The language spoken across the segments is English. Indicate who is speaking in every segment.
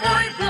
Speaker 1: Sa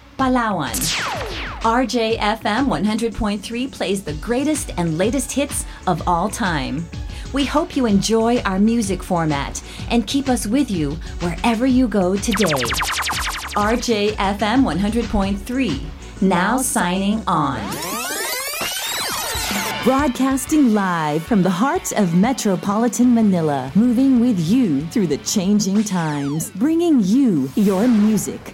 Speaker 2: Palawan. RJFM 100.3 plays the greatest and latest hits of all time. We hope you enjoy our music format and keep us with you wherever you go today. RJFM 100.3, now signing on. Broadcasting live from the heart of metropolitan Manila, moving with you through the changing times, bringing you your music,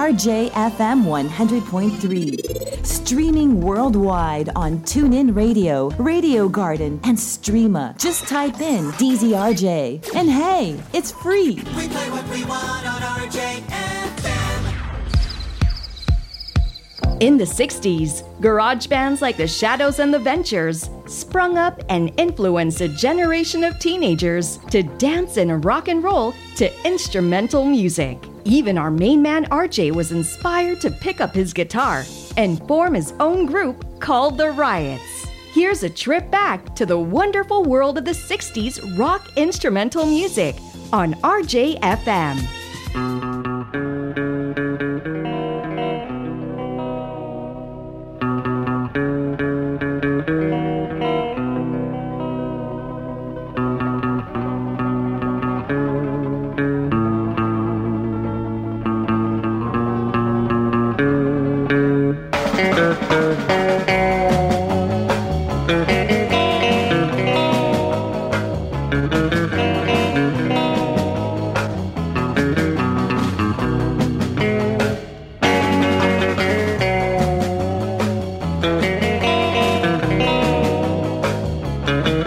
Speaker 2: RJFM 100.3. Streaming worldwide on TuneIn Radio, Radio Garden, and Streema. Just type in DZRJ. And hey, it's free.
Speaker 3: We play what we want on RJFM.
Speaker 4: In the 60s, garage bands like the Shadows and the Ventures sprung up and influenced a generation of teenagers to dance and rock and roll to instrumental music. Even our main man RJ was inspired to pick up his guitar and form his own group called The Riots. Here's a trip back to the wonderful world of the 60s rock instrumental music on RJFM. Mm-hmm.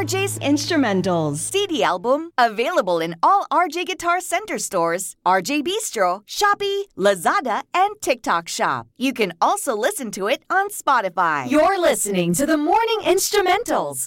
Speaker 4: RJ's Instrumentals.
Speaker 5: CD album available in all RJ Guitar Center stores, RJ Bistro, Shopee, Lazada, and TikTok Shop. You can also listen to it on Spotify.
Speaker 4: You're listening to the Morning Instrumentals.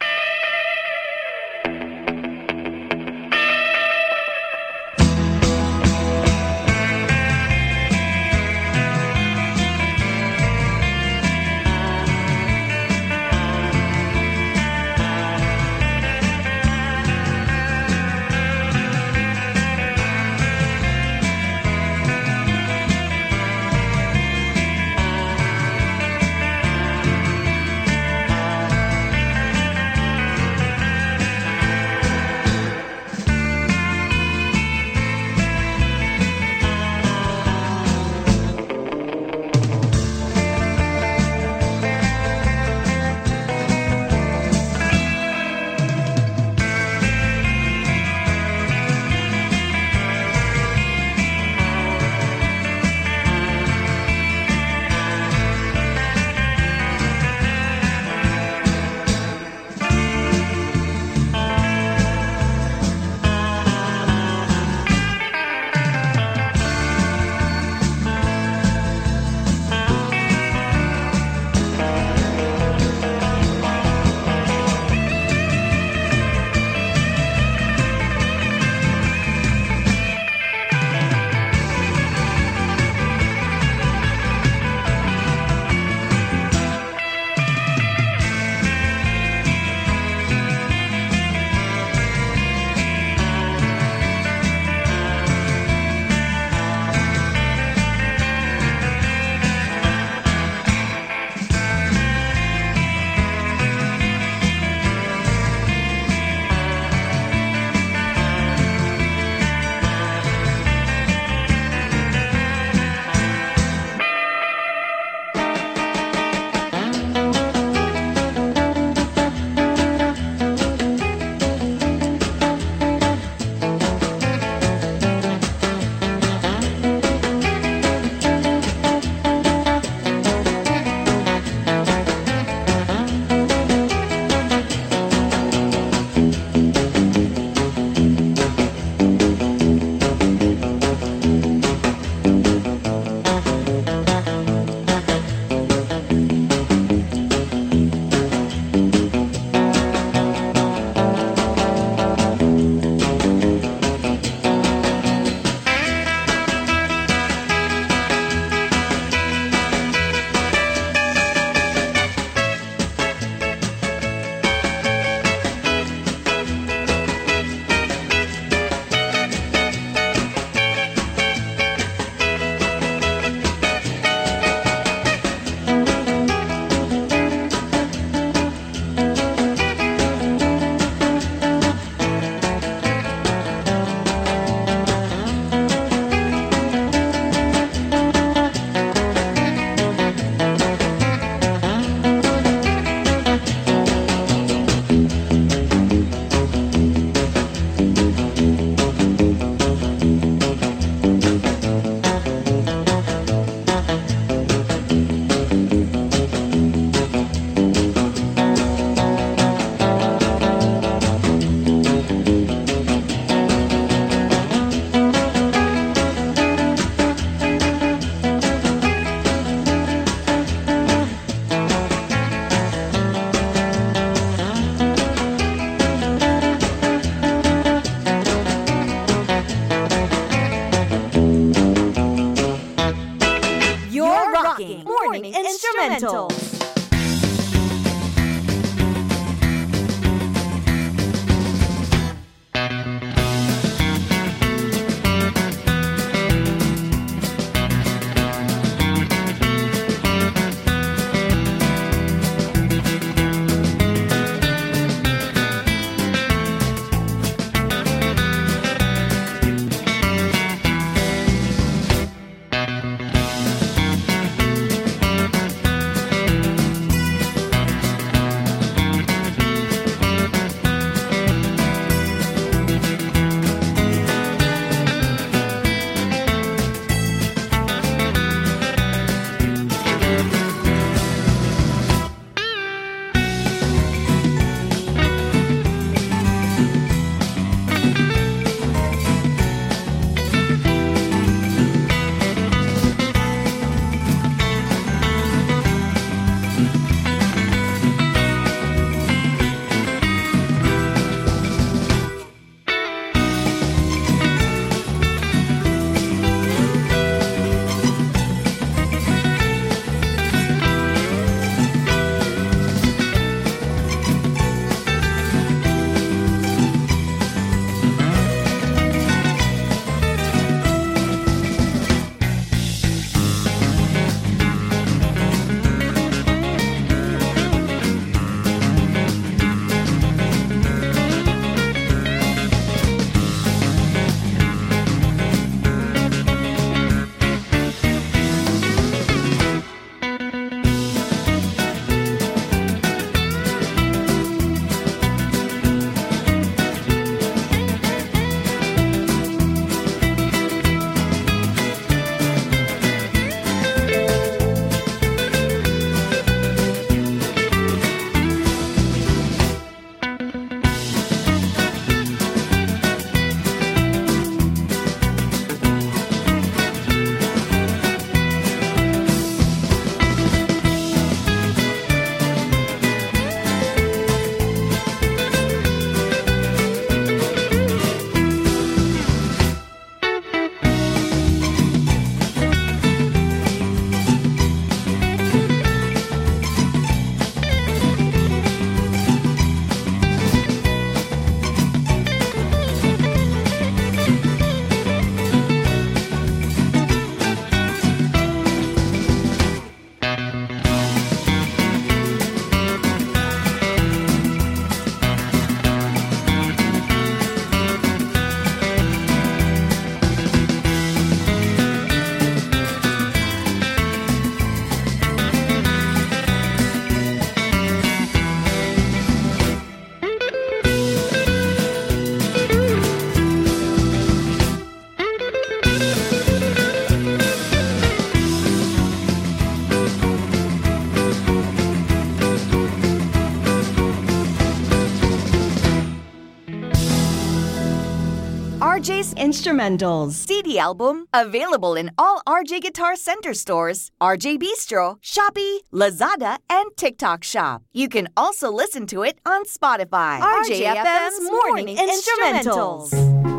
Speaker 4: Instrumentals.
Speaker 5: CD album, available in all RJ Guitar Center stores, RJ Bistro, Shopee, Lazada, and TikTok Shop. You can also listen to it on Spotify. RJFM's Morning Instrumentals. RJ's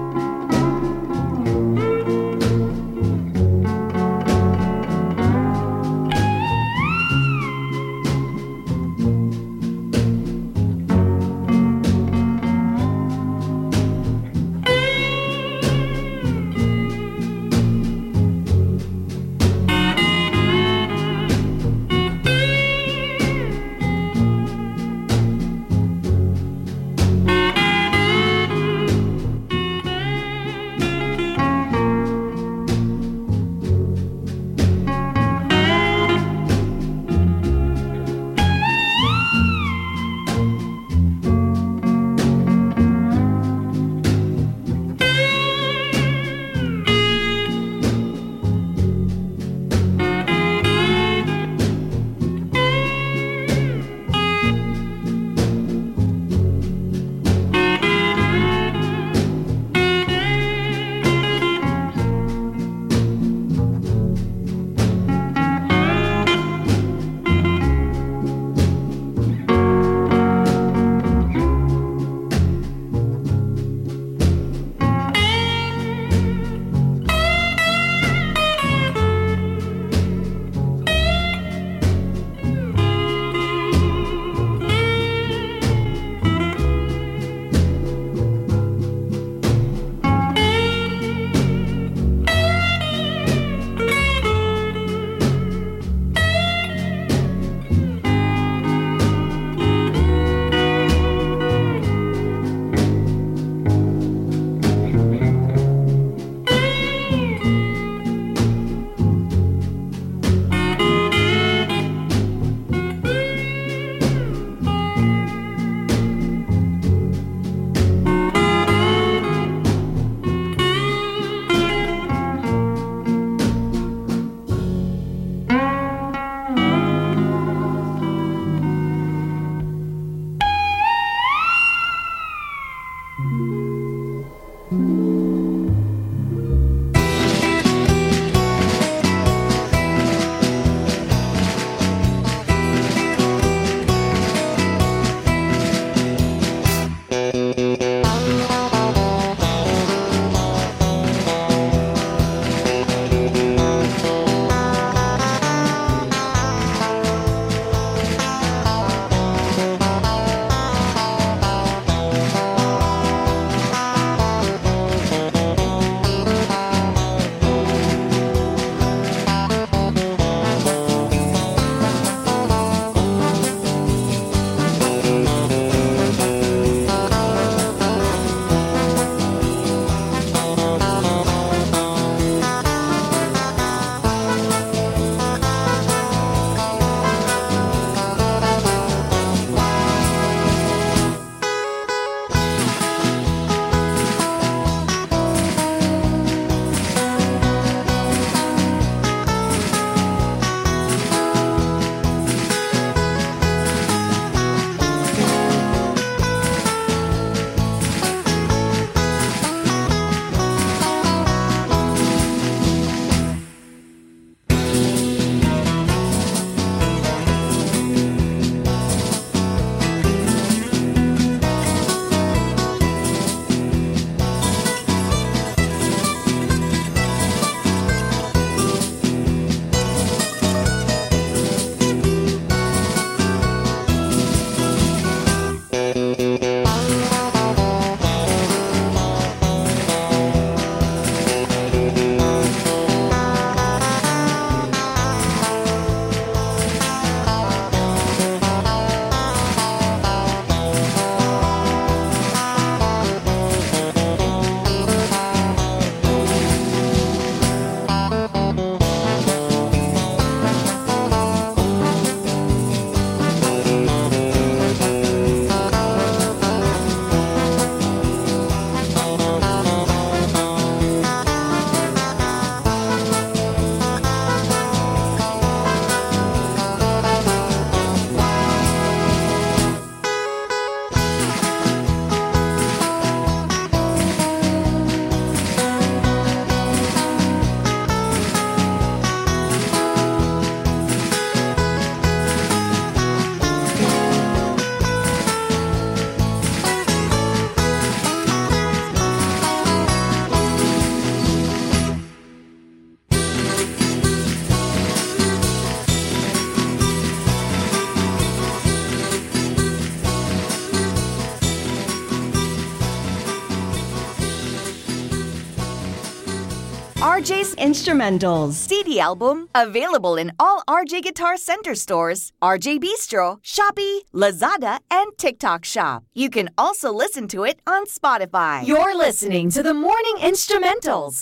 Speaker 4: Instrumentals.
Speaker 5: CD album, available in all RJ Guitar Center stores, RJ Bistro, Shopee, Lazada, and TikTok Shop. You can also listen to it on Spotify.
Speaker 6: You're listening to the Morning Instrumentals.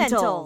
Speaker 5: Instrumentals.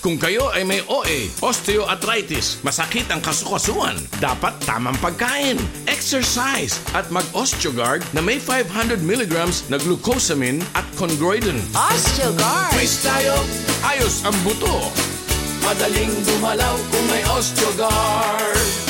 Speaker 7: Kung kayo ay may OA, osteoarthritis, masakit ang kasukasuan, dapat tamang pagkain, exercise, at mag-osteogard na may 500 mg na glucosamine at chondroitin.
Speaker 5: Osteogard!
Speaker 7: Fresh tayo, ayos ang buto. Madaling dumalaw kung may osteogard.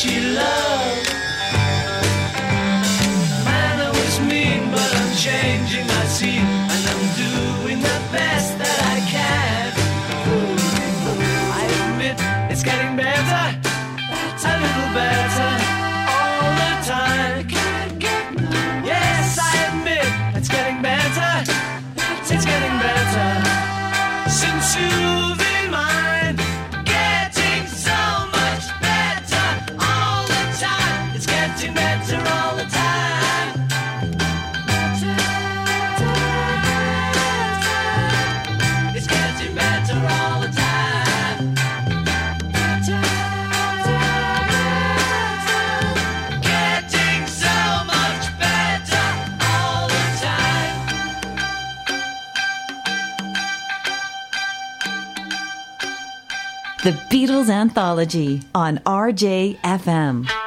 Speaker 8: she
Speaker 2: loves. Anthology on RJFM.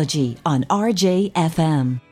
Speaker 8: Anthology on RJFM.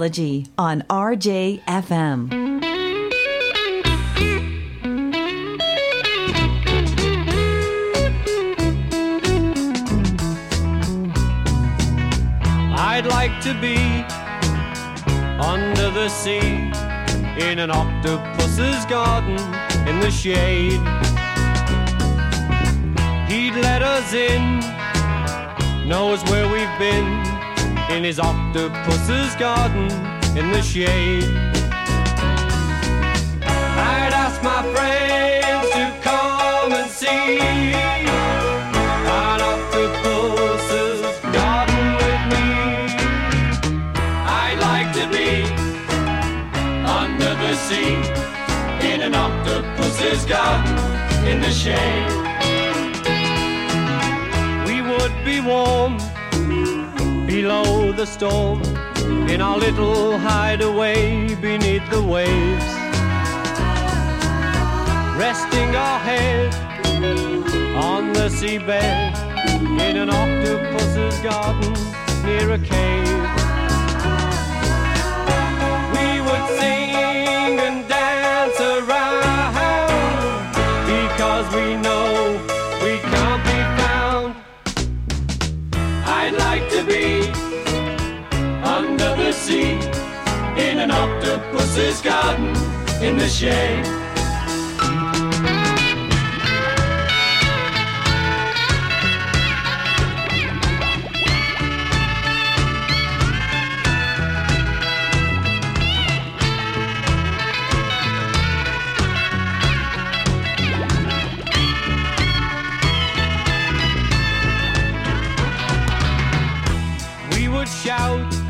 Speaker 8: Anthology on RJFM.
Speaker 9: I'd like to be under the sea in an octopus's garden in the shade. He'd let us in, knows where we've been in his octopus's garden in the shade. I'd ask my friends to come and see an octopus's garden with me. I'd like to be under the sea in an octopus's garden in the shade. We would be warm below the storm in our little hideaway beneath the waves. Resting our head on the seabed in an octopus's garden near a cave. In an octopus's garden in the shade. We would shout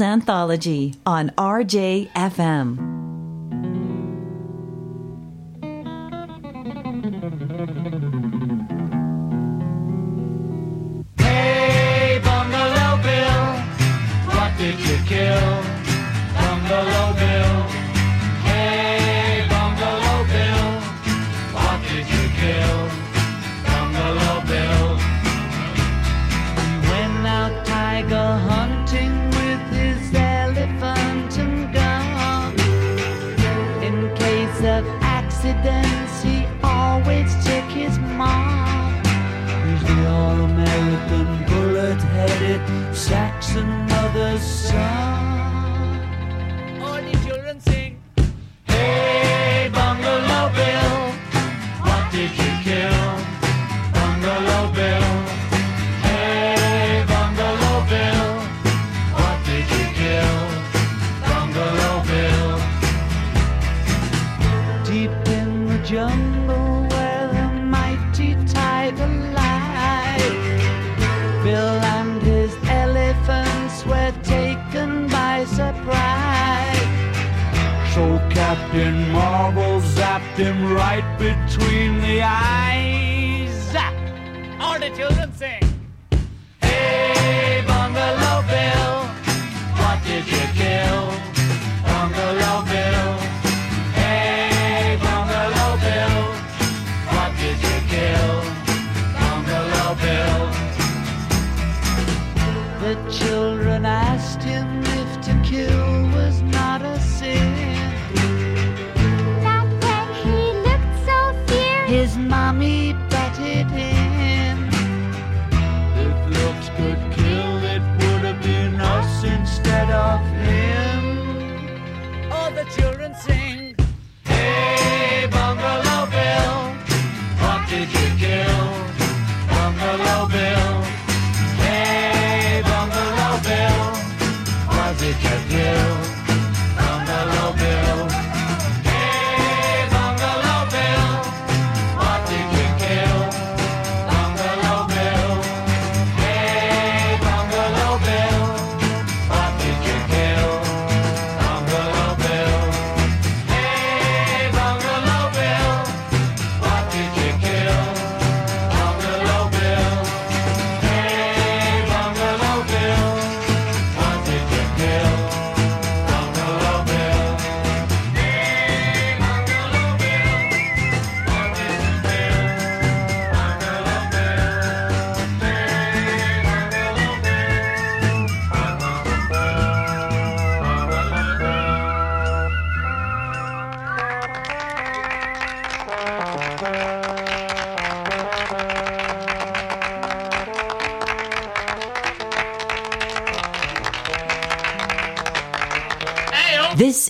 Speaker 8: Anthology on RJFM.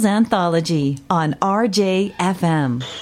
Speaker 8: Anthology on RJFM.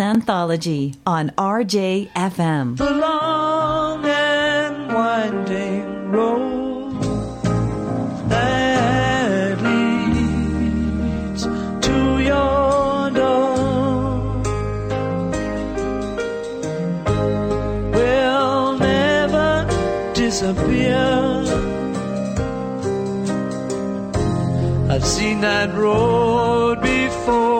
Speaker 8: Anthology on RJFM.
Speaker 10: The long and winding road that leads to your door will never disappear. I've seen that road before.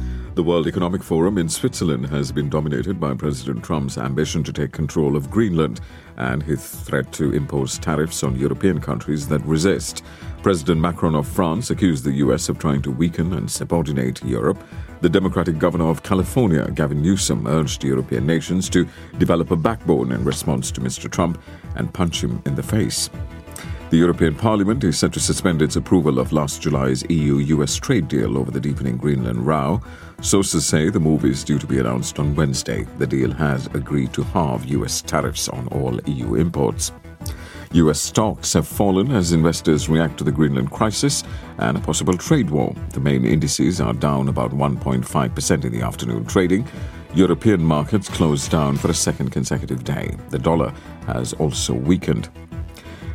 Speaker 11: The World Economic Forum in Switzerland has been dominated by President Trump's ambition to take control of Greenland and his threat to impose tariffs on European countries that resist. President Macron of France accused the US of trying to weaken and subordinate Europe. The Democratic governor of California, Gavin Newsom, urged European nations to develop a backbone in response to Mr. Trump and punch him in the face. The European Parliament is set to suspend its approval of last July's EU US trade deal over the deepening Greenland row. Sources say the move is due to be announced on Wednesday. The deal has agreed to halve US tariffs on all EU imports. US stocks have fallen as investors react to the Greenland crisis and a possible trade war. The main indices are down about 1.5% in the afternoon trading. European markets closed down for a second consecutive day. The dollar has also weakened.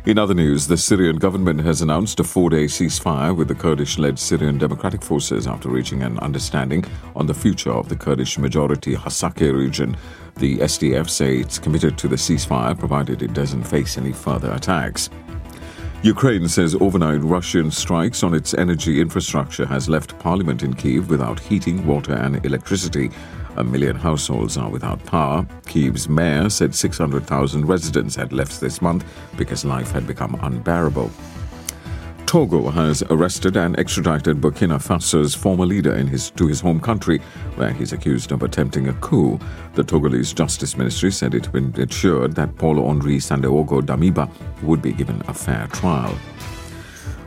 Speaker 11: In other news, the Syrian government has announced a four day ceasefire with the Kurdish led Syrian Democratic Forces after reaching an understanding on the future of the Kurdish majority Hasakeh region. The SDF say it's committed to the ceasefire provided it doesn't face any further attacks. Ukraine says overnight Russian strikes on its energy infrastructure has left parliament in Kiev without heating, water, and electricity. A million households are without power. Kiev's mayor said 600,000 residents had left this month because life had become unbearable. Togo has arrested and extradited Burkina Faso's former leader in his, to his home country, where he's accused of attempting a coup. The Togolese Justice Ministry said it been ensured that Paul Henri Sandaogo Damiba would be given a fair trial.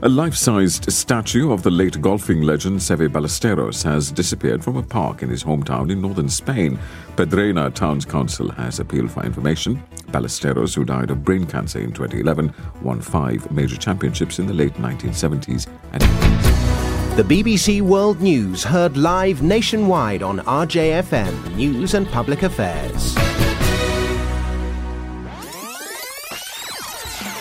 Speaker 11: A life sized statue of the late golfing legend Seve Ballesteros has disappeared from a park in his hometown in northern Spain. Pedrena Towns Council has appealed for information. Ballesteros, who died of brain cancer in 2011, won five major championships in the late 1970s and 80s.
Speaker 10: The BBC World News heard live nationwide on RJFM News and Public Affairs.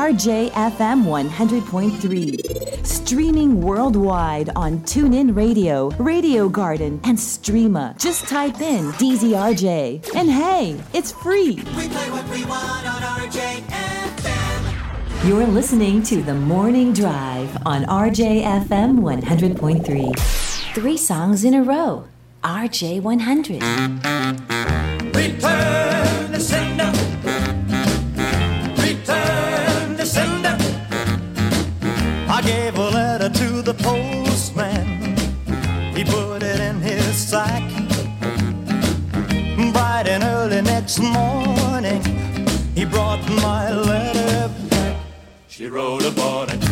Speaker 2: RJFM 100.3. Streaming worldwide on TuneIn Radio, Radio Garden, and Streama. Just type in DZRJ. And hey, it's free. You're listening to The Morning Drive on RJFM 100.3. Three songs in a row. RJ100.
Speaker 10: Return the. psyche. Bright and early next morning, he brought my letter back. She wrote upon it.